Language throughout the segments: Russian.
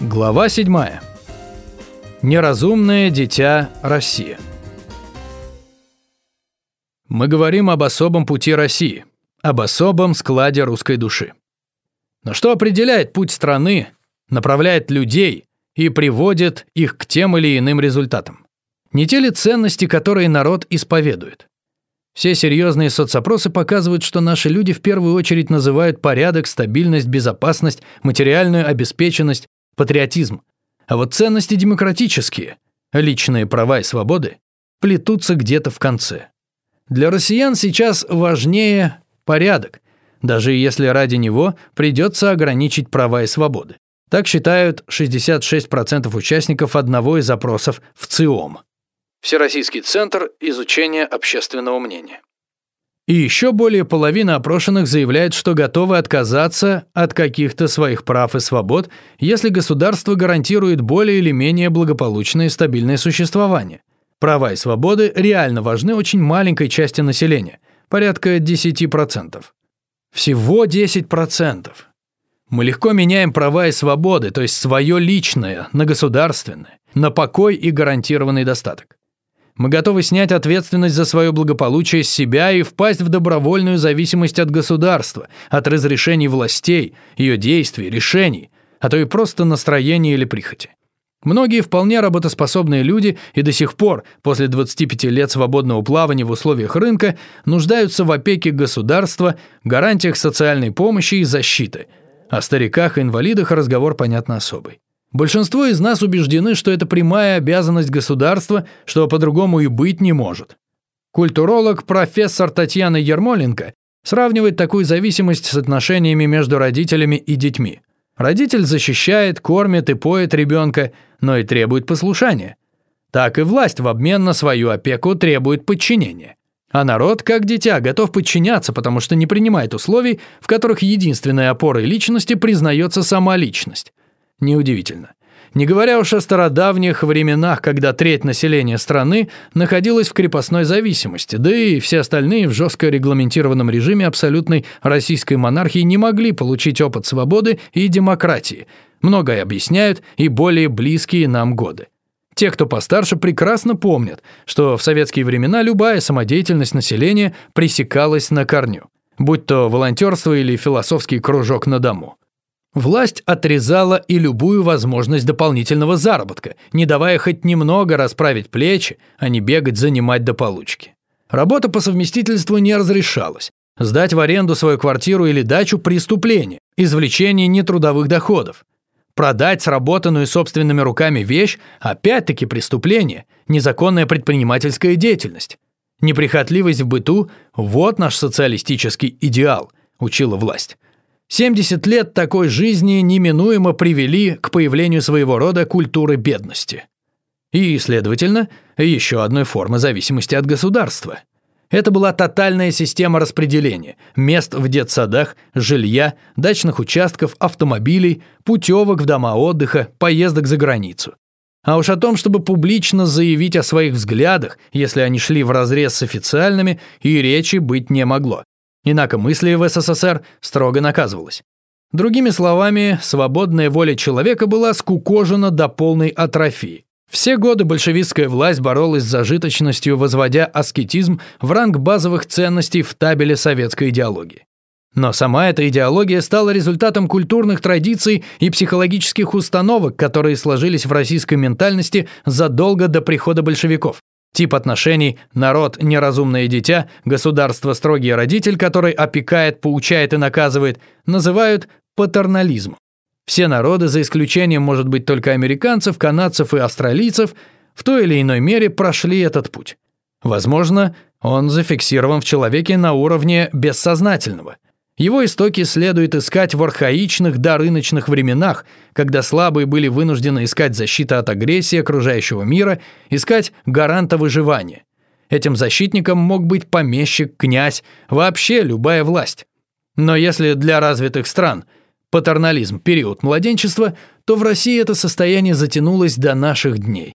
Глава 7. Неразумное дитя России. Мы говорим об особом пути России, об особом складе русской души. Но что определяет путь страны, направляет людей и приводит их к тем или иным результатам? Не те ли ценности, которые народ исповедует? Все серьезные соцопросы показывают, что наши люди в первую очередь называют порядок, стабильность, безопасность, материальную обеспеченность, патриотизм. А вот ценности демократические, личные права и свободы, плетутся где-то в конце. Для россиян сейчас важнее порядок, даже если ради него придется ограничить права и свободы. Так считают 66% участников одного из опросов в ЦИОМ. Всероссийский центр изучения общественного мнения. И еще более половины опрошенных заявляют, что готовы отказаться от каких-то своих прав и свобод, если государство гарантирует более или менее благополучное и стабильное существование. Права и свободы реально важны очень маленькой части населения, порядка 10%. Всего 10%. Мы легко меняем права и свободы, то есть свое личное, на государственное, на покой и гарантированный достаток. Мы готовы снять ответственность за свое благополучие с себя и впасть в добровольную зависимость от государства, от разрешений властей, ее действий, решений, а то и просто настроения или прихоти. Многие вполне работоспособные люди и до сих пор, после 25 лет свободного плавания в условиях рынка, нуждаются в опеке государства, гарантиях социальной помощи и защиты. О стариках и инвалидах разговор, понятно, особый. Большинство из нас убеждены, что это прямая обязанность государства, что по-другому и быть не может. Культуролог профессор Татьяна Ермоленко сравнивает такую зависимость с отношениями между родителями и детьми. Родитель защищает, кормит и поет ребенка, но и требует послушания. Так и власть в обмен на свою опеку требует подчинения. А народ, как дитя, готов подчиняться, потому что не принимает условий, в которых единственной опорой личности признается сама личность. Неудивительно. Не говоря уж о стародавних временах, когда треть населения страны находилась в крепостной зависимости, да и все остальные в жестко регламентированном режиме абсолютной российской монархии не могли получить опыт свободы и демократии. Многое объясняют и более близкие нам годы. Те, кто постарше, прекрасно помнят, что в советские времена любая самодеятельность населения пресекалась на корню, будь то волонтерство или философский кружок на дому. Власть отрезала и любую возможность дополнительного заработка, не давая хоть немного расправить плечи, а не бегать занимать до получки. Работа по совместительству не разрешалась. Сдать в аренду свою квартиру или дачу – преступление, извлечение нетрудовых доходов. Продать сработанную собственными руками вещь – опять-таки преступление, незаконная предпринимательская деятельность. Неприхотливость в быту – вот наш социалистический идеал, учила власть. 70 лет такой жизни неминуемо привели к появлению своего рода культуры бедности. И, следовательно, еще одной формы зависимости от государства. Это была тотальная система распределения мест в детсадах, жилья, дачных участков, автомобилей, путевок в дома отдыха, поездок за границу. А уж о том, чтобы публично заявить о своих взглядах, если они шли вразрез с официальными, и речи быть не могло. Инакомыслие в СССР строго наказывалось. Другими словами, свободная воля человека была скукожена до полной атрофии. Все годы большевистская власть боролась с зажиточностью, возводя аскетизм в ранг базовых ценностей в табеле советской идеологии. Но сама эта идеология стала результатом культурных традиций и психологических установок, которые сложились в российской ментальности задолго до прихода большевиков. Тип отношений «народ – неразумное дитя», «государство – строгий родитель, который опекает, поучает и наказывает» называют патернализмом. Все народы, за исключением, может быть, только американцев, канадцев и австралийцев, в той или иной мере прошли этот путь. Возможно, он зафиксирован в человеке на уровне бессознательного – его истоки следует искать в архаичных дорыночных временах, когда слабые были вынуждены искать защиту от агрессии окружающего мира, искать гаранта выживания. Этим защитником мог быть помещик, князь, вообще любая власть. Но если для развитых стран патернализм – период младенчества, то в России это состояние затянулось до наших дней.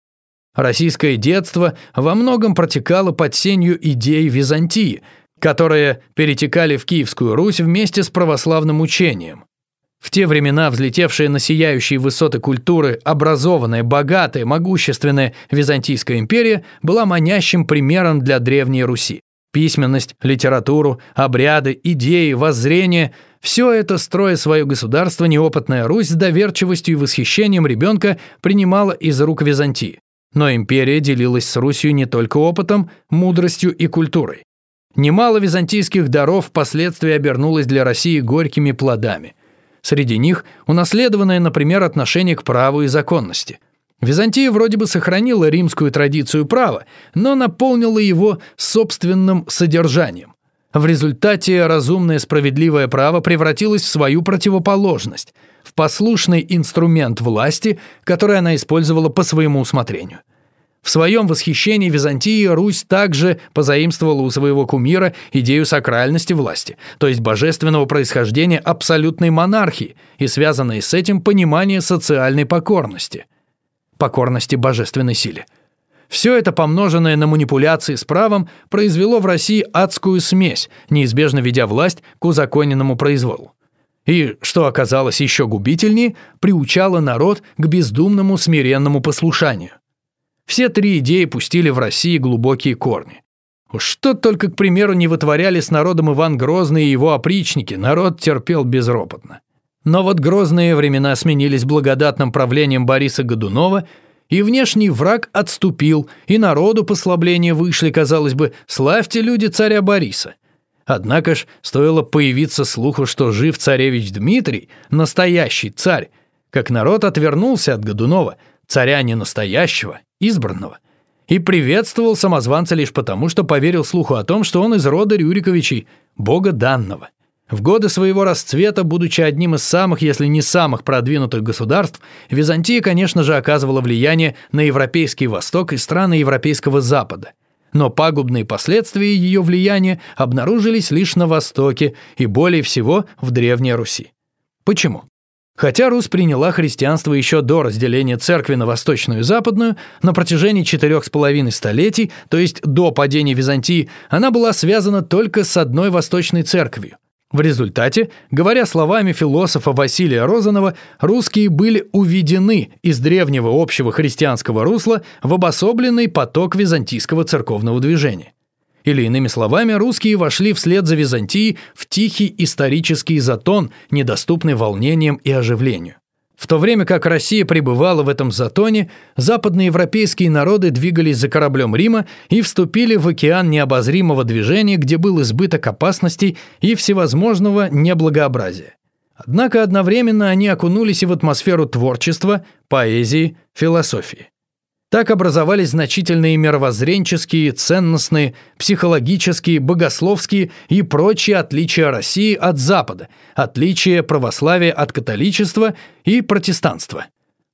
Российское детство во многом протекало под сенью идей Византии – которые перетекали в Киевскую Русь вместе с православным учением. В те времена взлетевшая на сияющие высоты культуры, образованная, богатая, могущественная Византийская империя была манящим примером для Древней Руси. Письменность, литературу, обряды, идеи, воззрения – все это, строя свое государство, неопытная Русь с доверчивостью и восхищением ребенка принимала из рук Византии. Но империя делилась с Русью не только опытом, мудростью и культурой. Немало византийских даров впоследствии обернулось для России горькими плодами. Среди них унаследованное, например, отношение к праву и законности. Византия вроде бы сохранила римскую традицию права, но наполнила его собственным содержанием. В результате разумное справедливое право превратилось в свою противоположность – в послушный инструмент власти, который она использовала по своему усмотрению. В своем восхищении Византии Русь также позаимствовала у своего кумира идею сакральности власти, то есть божественного происхождения абсолютной монархии и связанное с этим понимание социальной покорности. Покорности божественной силе. Все это, помноженное на манипуляции с правом, произвело в России адскую смесь, неизбежно ведя власть к узаконенному произволу и, что оказалось еще губительнее, приучала народ к бездумному смиренному послушанию. Все три идеи пустили в России глубокие корни. Что только, к примеру, не вытворяли с народом Иван Грозный и его опричники, народ терпел безропотно. Но вот грозные времена сменились благодатным правлением Бориса Годунова, и внешний враг отступил, и народу послабления вышли, казалось бы, славьте люди царя Бориса. Однако ж стоило появиться слуху, что жив царевич Дмитрий, настоящий царь, как народ отвернулся от Годунова, царя не настоящего, избранного, и приветствовал самозванца лишь потому, что поверил слуху о том, что он из рода Рюриковичей, бога данного. В годы своего расцвета, будучи одним из самых, если не самых продвинутых государств, Византия, конечно же, оказывала влияние на Европейский Восток и страны Европейского Запада – но пагубные последствия ее влияния обнаружились лишь на Востоке и более всего в Древней Руси. Почему? Хотя Русь приняла христианство еще до разделения церкви на восточную и западную, на протяжении четырех с половиной столетий, то есть до падения Византии, она была связана только с одной восточной церковью. В результате, говоря словами философа Василия Розанова, русские были уведены из древнего общего христианского русла в обособленный поток византийского церковного движения. Или иными словами, русские вошли вслед за Византией в тихий исторический затон, недоступный волнениям и оживлению. В то время как Россия пребывала в этом затоне, западноевропейские народы двигались за кораблем Рима и вступили в океан необозримого движения, где был избыток опасностей и всевозможного неблагообразия. Однако одновременно они окунулись и в атмосферу творчества, поэзии, философии. Так образовались значительные мировоззренческие, ценностные, психологические, богословские и прочие отличия России от Запада, отличия православия от католичества и протестанства.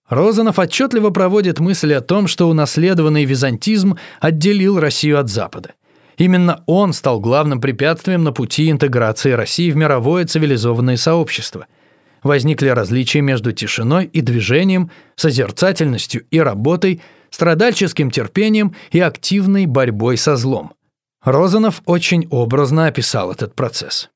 Розанов отчетливо проводит мысль о том, что унаследованный византизм отделил Россию от Запада. Именно он стал главным препятствием на пути интеграции России в мировое цивилизованное сообщество – возникли различия между тишиной и движением, созерцательностью и работой, страдальческим терпением и активной борьбой со злом. Розанов очень образно описал этот процесс.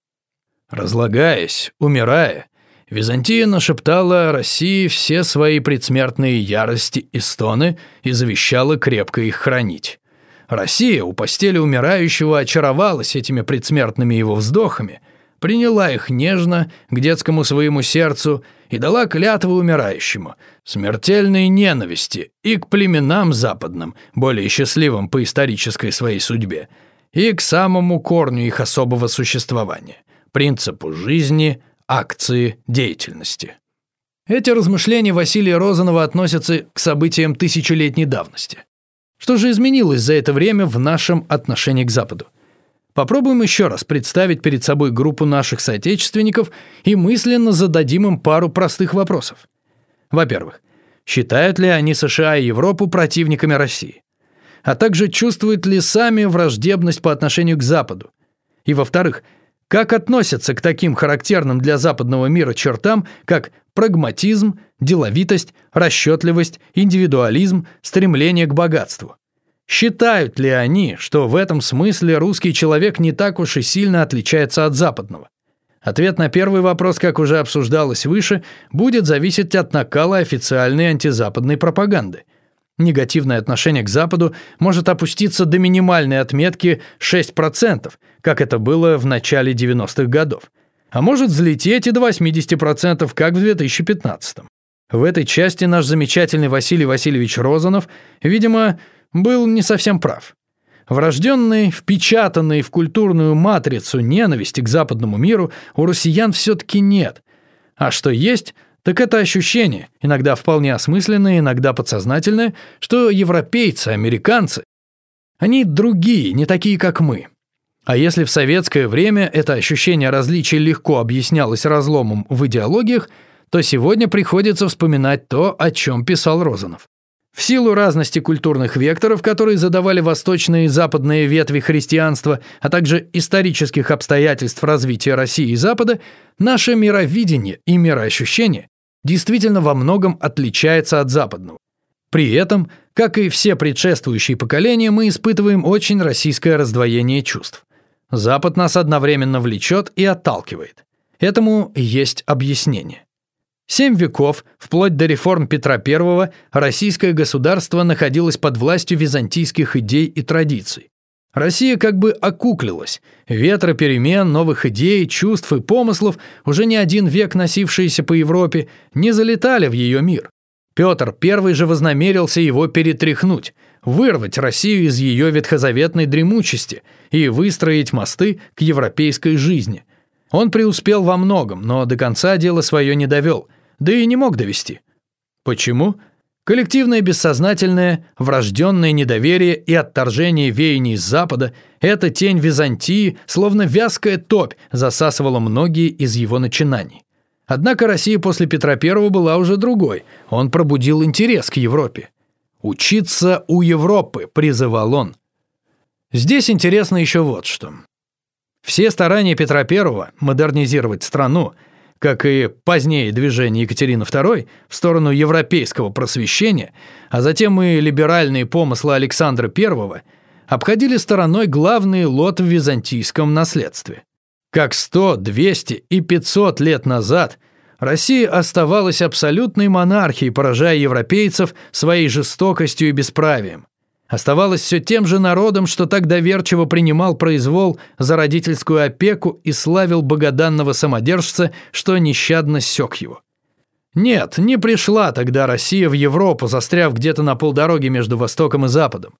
Разлагаясь, умирая, Византия нашептала России все свои предсмертные ярости и стоны и завещала крепко их хранить. Россия у постели умирающего очаровалась этими предсмертными его вздохами – приняла их нежно к детскому своему сердцу и дала клятву умирающему, смертельной ненависти и к племенам западным, более счастливым по исторической своей судьбе, и к самому корню их особого существования, принципу жизни, акции, деятельности. Эти размышления Василия Розанова относятся к событиям тысячелетней давности. Что же изменилось за это время в нашем отношении к Западу? Попробуем еще раз представить перед собой группу наших соотечественников и мысленно зададим им пару простых вопросов. Во-первых, считают ли они США и Европу противниками России? А также чувствуют ли сами враждебность по отношению к Западу? И во-вторых, как относятся к таким характерным для западного мира чертам, как прагматизм, деловитость, расчетливость, индивидуализм, стремление к богатству? Считают ли они, что в этом смысле русский человек не так уж и сильно отличается от западного? Ответ на первый вопрос, как уже обсуждалось выше, будет зависеть от накала официальной антизападной пропаганды. Негативное отношение к Западу может опуститься до минимальной отметки 6%, как это было в начале 90-х годов. А может взлететь и до 80%, как в 2015 -м. В этой части наш замечательный Василий Васильевич Розанов, видимо, был не совсем прав. Врожденный, впечатанный в культурную матрицу ненависти к западному миру у россиян все-таки нет. А что есть, так это ощущение, иногда вполне осмысленное, иногда подсознательное, что европейцы, американцы, они другие, не такие, как мы. А если в советское время это ощущение различий легко объяснялось разломом в идеологиях, то сегодня приходится вспоминать то, о чем писал Розанов. В силу разности культурных векторов, которые задавали восточные и западные ветви христианства, а также исторических обстоятельств развития России и Запада, наше мировидение и мироощущение действительно во многом отличается от западного. При этом, как и все предшествующие поколения, мы испытываем очень российское раздвоение чувств. Запад нас одновременно влечет и отталкивает. Этому есть объяснение. Семь веков, вплоть до реформ Петра I, российское государство находилось под властью византийских идей и традиций. Россия как бы окуклилась. Ветры перемен, новых идей, чувств и помыслов, уже не один век носившиеся по Европе, не залетали в ее мир. Петр I же вознамерился его перетряхнуть, вырвать Россию из ее ветхозаветной дремучести и выстроить мосты к европейской жизни – он преуспел во многом, но до конца дело свое не довел, да и не мог довести. Почему? Коллективное бессознательное, врожденное недоверие и отторжение веяний с Запада – эта тень Византии, словно вязкая топь, засасывала многие из его начинаний. Однако Россия после Петра I была уже другой, он пробудил интерес к Европе. «Учиться у Европы», – призывал он. Здесь интересно еще вот что. Все старания Петра I модернизировать страну, как и позднее движение Екатерины II в сторону европейского просвещения, а затем и либеральные помыслы Александра I, обходили стороной главный лот в византийском наследстве. Как 100, 200 и 500 лет назад Россия оставалась абсолютной монархией, поражая европейцев своей жестокостью и бесправием оставалась все тем же народом, что так доверчиво принимал произвол за родительскую опеку и славил богоданного самодержца, что нещадно сёк его. Нет, не пришла тогда Россия в Европу, застряв где-то на полдороге между Востоком и Западом.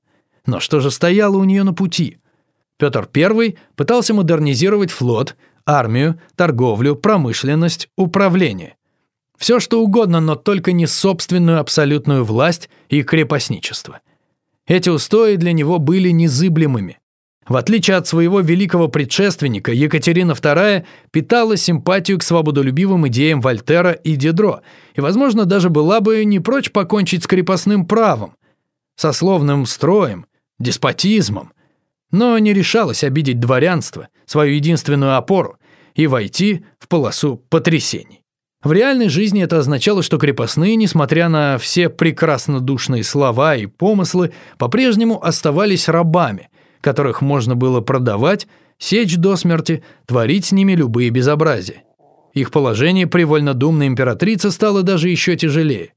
Но что же стояло у нее на пути? Петр I пытался модернизировать флот, армию, торговлю, промышленность, управление. Все что угодно, но только не собственную абсолютную власть и крепостничество – эти устои для него были незыблемыми. В отличие от своего великого предшественника, Екатерина II питала симпатию к свободолюбивым идеям Вольтера и Дидро, и, возможно, даже была бы не прочь покончить с крепостным правом, сословным строем, деспотизмом, но не решалась обидеть дворянство, свою единственную опору, и войти в полосу потрясений. В реальной жизни это означало, что крепостные, несмотря на все прекраснодушные слова и помыслы, по-прежнему оставались рабами, которых можно было продавать, сечь до смерти, творить с ними любые безобразия. Их положение при вольнодумной императрице стало даже еще тяжелее.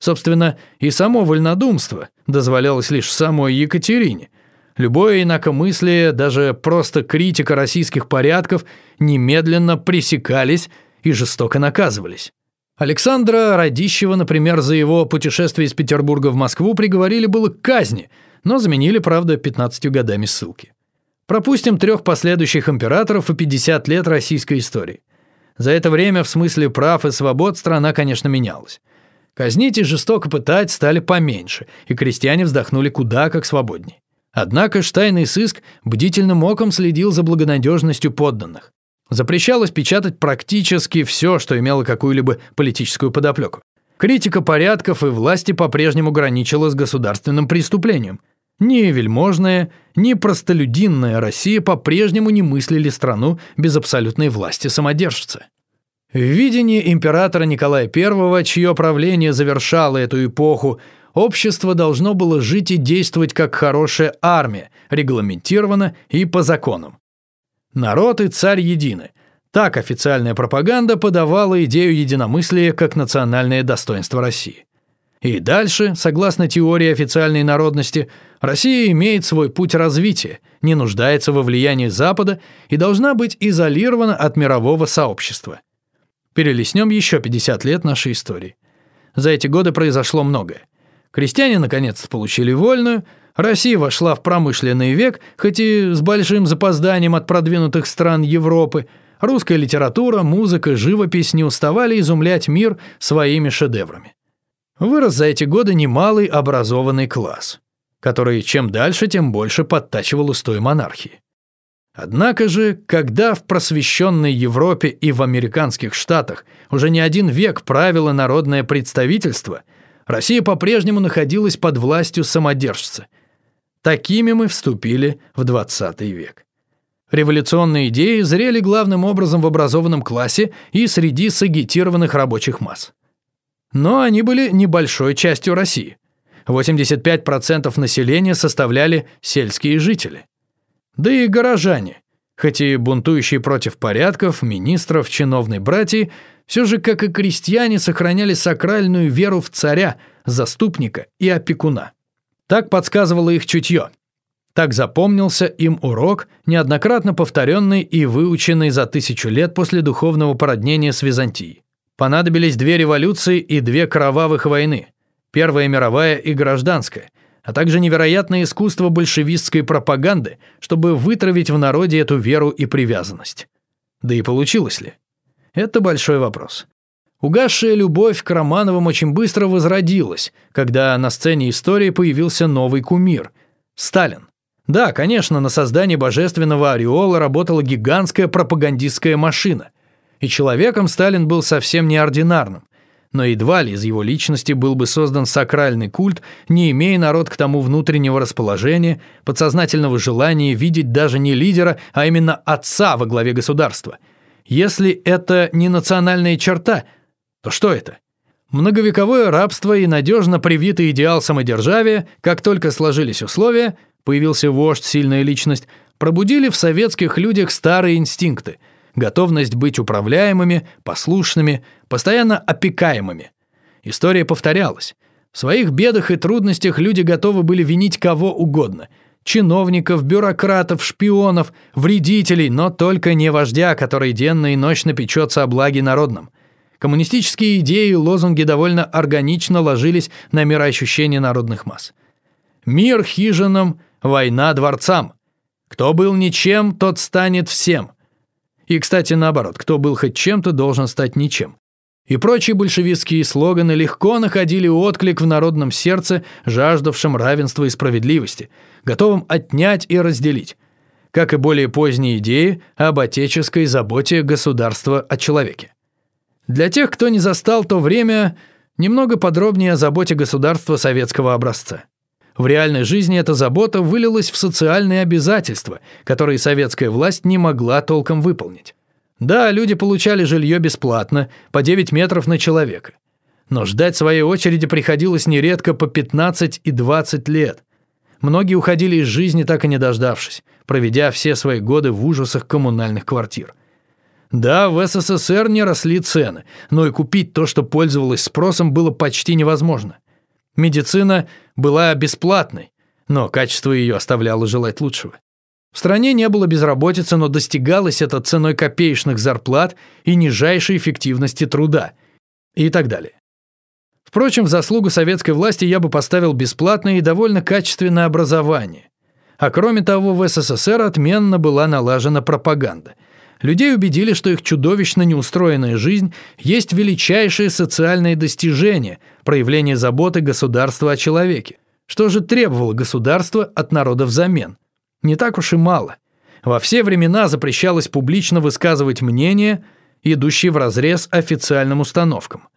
Собственно, и само вольнодумство дозволялось лишь самой Екатерине. Любое инакомыслие, даже просто критика российских порядков немедленно пресекались и жестоко наказывались. Александра Радищева, например, за его путешествие из Петербурга в Москву приговорили было к казни, но заменили, правда, 15 годами ссылки. Пропустим трех последующих императоров и 50 лет российской истории. За это время в смысле прав и свобод страна, конечно, менялась. Казнить и жестоко пытать стали поменьше, и крестьяне вздохнули куда как свободней. Однако штайный сыск бдительным оком следил за благонадежностью подданных. Запрещалось печатать практически все, что имело какую-либо политическую подоплеку. Критика порядков и власти по-прежнему граничила с государственным преступлением. Ни вельможная, ни простолюдинная Россия по-прежнему не мыслили страну без абсолютной власти самодержца. В видении императора Николая I, чье правление завершало эту эпоху, общество должно было жить и действовать как хорошая армия, регламентировано и по законам. Народ и царь едины. Так официальная пропаганда подавала идею единомыслия как национальное достоинство России. И дальше, согласно теории официальной народности, Россия имеет свой путь развития, не нуждается во влиянии Запада и должна быть изолирована от мирового сообщества. Перелеснем еще 50 лет нашей истории. За эти годы произошло многое. Крестьяне наконец-то получили вольную, Россия вошла в промышленный век, хоть и с большим запозданием от продвинутых стран Европы, русская литература, музыка, живопись не уставали изумлять мир своими шедеврами. Вырос за эти годы немалый образованный класс, который чем дальше, тем больше подтачивал устой монархии. Однако же, когда в просвещенной Европе и в американских штатах уже не один век правило народное представительство, Россия по-прежнему находилась под властью самодержца. Такими мы вступили в 20 век. Революционные идеи зрели главным образом в образованном классе и среди сагитированных рабочих масс. Но они были небольшой частью России. 85% населения составляли сельские жители. Да и горожане, хоть и бунтующие против порядков, министров, чиновной братьи, все же, как и крестьяне, сохраняли сакральную веру в царя, заступника и опекуна. Так подсказывало их чутье. Так запомнился им урок, неоднократно повторенный и выученный за тысячу лет после духовного породнения с Византией. Понадобились две революции и две кровавых войны. Первая мировая и гражданская, а также невероятное искусство большевистской пропаганды, чтобы вытравить в народе эту веру и привязанность. Да и получилось ли? Это большой вопрос. Угасшая любовь к Романовым очень быстро возродилась, когда на сцене истории появился новый кумир – Сталин. Да, конечно, на создание божественного ореола работала гигантская пропагандистская машина. И человеком Сталин был совсем неординарным. Но едва ли из его личности был бы создан сакральный культ, не имея народ к тому внутреннего расположения, подсознательного желания видеть даже не лидера, а именно отца во главе государства. Если это не национальная черта, то что это? Многовековое рабство и надежно привитый идеал самодержавия, как только сложились условия – появился вождь, сильная личность, пробудили в советских людях старые инстинкты, готовность быть управляемыми, послушными, постоянно опекаемыми. История повторялась. В своих бедах и трудностях люди готовы были винить кого угодно – чиновников, бюрократов, шпионов, вредителей, но только не вождя, который денно и ночно печется о благе народном. Коммунистические идеи и лозунги довольно органично ложились на мироощущение народных масс. Мир хижинам, Война дворцам. Кто был ничем, тот станет всем. И, кстати, наоборот, кто был хоть чем-то, должен стать ничем. И прочие большевистские слоганы легко находили отклик в народном сердце, жаждавшем равенства и справедливости, готовым отнять и разделить, как и более поздние идеи об отеческой заботе государства о человеке. Для тех, кто не застал то время, немного подробнее о заботе государства советского образца. В реальной жизни эта забота вылилась в социальные обязательства, которые советская власть не могла толком выполнить. Да, люди получали жилье бесплатно, по 9 метров на человека. Но ждать своей очереди приходилось нередко по 15 и 20 лет. Многие уходили из жизни, так и не дождавшись, проведя все свои годы в ужасах коммунальных квартир. Да, в СССР не росли цены, но и купить то, что пользовалось спросом, было почти невозможно – Медицина была бесплатной, но качество ее оставляло желать лучшего. В стране не было безработицы, но достигалось это ценой копеечных зарплат и нижайшей эффективности труда и так далее. Впрочем, в заслугу советской власти я бы поставил бесплатное и довольно качественное образование. А кроме того, в СССР отменно была налажена пропаганда – Людей убедили, что их чудовищно неустроенная жизнь есть величайшее социальное достижение, проявление заботы государства о человеке. Что же требовало государство от народа взамен? Не так уж и мало. Во все времена запрещалось публично высказывать мнения, идущие вразрез официальным установкам.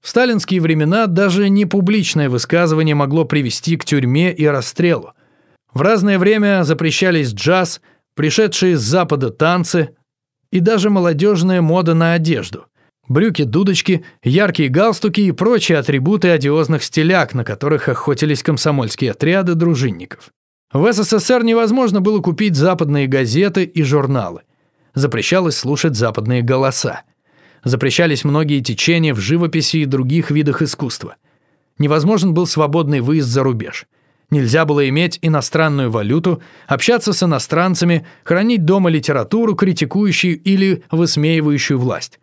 В сталинские времена даже непубличное высказывание могло привести к тюрьме и расстрелу. В разное время запрещались джаз, пришедшие с Запада танцы, и даже молодежная мода на одежду. Брюки-дудочки, яркие галстуки и прочие атрибуты одиозных стиляк, на которых охотились комсомольские отряды дружинников. В СССР невозможно было купить западные газеты и журналы. Запрещалось слушать западные голоса. Запрещались многие течения в живописи и других видах искусства. Невозможен был свободный выезд за рубеж. Нельзя было иметь иностранную валюту, общаться с иностранцами, хранить дома литературу, критикующую или высмеивающую власть.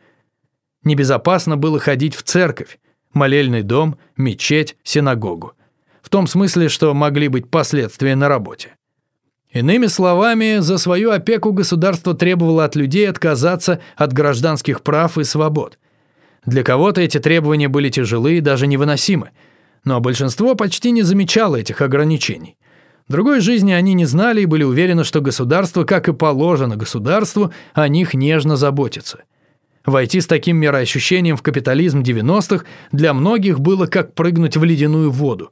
Небезопасно было ходить в церковь, молельный дом, мечеть, синагогу. В том смысле, что могли быть последствия на работе. Иными словами, за свою опеку государство требовало от людей отказаться от гражданских прав и свобод. Для кого-то эти требования были тяжелы и даже невыносимы, но большинство почти не замечало этих ограничений. Другой жизни они не знали и были уверены, что государство, как и положено государству, о них нежно заботится. Войти с таким мироощущением в капитализм 90-х для многих было как прыгнуть в ледяную воду.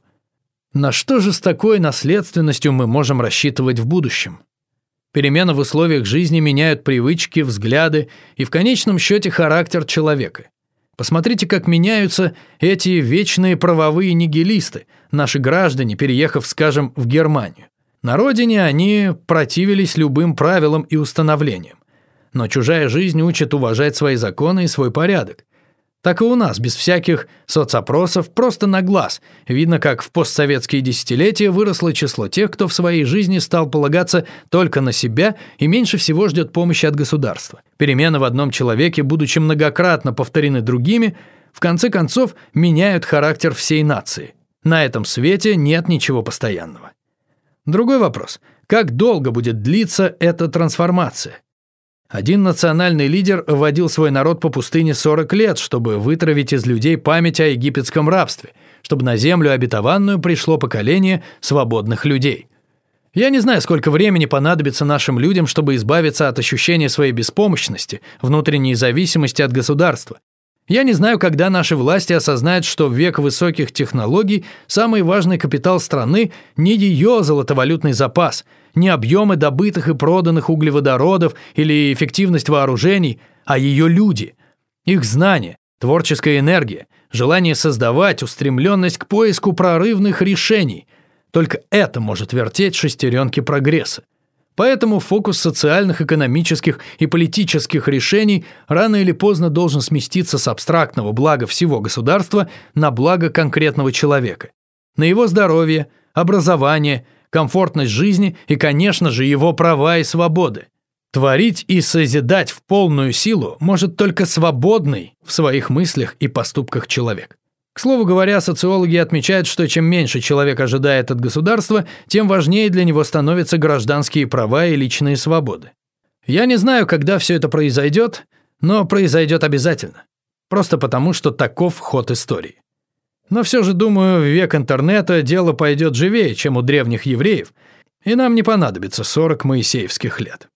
На что же с такой наследственностью мы можем рассчитывать в будущем? Перемены в условиях жизни меняют привычки, взгляды и в конечном счете характер человека. Посмотрите, как меняются эти вечные правовые нигилисты, наши граждане, переехав, скажем, в Германию. На родине они противились любым правилам и установлениям. Но чужая жизнь учит уважать свои законы и свой порядок. Так и у нас, без всяких соцопросов, просто на глаз. Видно, как в постсоветские десятилетия выросло число тех, кто в своей жизни стал полагаться только на себя и меньше всего ждет помощи от государства. Перемены в одном человеке, будучи многократно повторены другими, в конце концов меняют характер всей нации. На этом свете нет ничего постоянного. Другой вопрос. Как долго будет длиться эта трансформация? Один национальный лидер водил свой народ по пустыне 40 лет, чтобы вытравить из людей память о египетском рабстве, чтобы на землю обетованную пришло поколение свободных людей. Я не знаю, сколько времени понадобится нашим людям, чтобы избавиться от ощущения своей беспомощности, внутренней зависимости от государства. Я не знаю, когда наши власти осознают, что в век высоких технологий самый важный капитал страны не ее золотовалютный запас – не объемы добытых и проданных углеводородов или эффективность вооружений, а ее люди, их знания, творческая энергия, желание создавать, устремленность к поиску прорывных решений. Только это может вертеть шестеренки прогресса. Поэтому фокус социальных, экономических и политических решений рано или поздно должен сместиться с абстрактного блага всего государства на благо конкретного человека. На его здоровье, образование, комфортность жизни и, конечно же, его права и свободы. Творить и созидать в полную силу может только свободный в своих мыслях и поступках человек. К слову говоря, социологи отмечают, что чем меньше человек ожидает от государства, тем важнее для него становятся гражданские права и личные свободы. Я не знаю, когда все это произойдет, но произойдет обязательно. Просто потому, что таков ход истории. Но все же, думаю, в век интернета дело пойдет живее, чем у древних евреев, и нам не понадобится 40 моисеевских лет.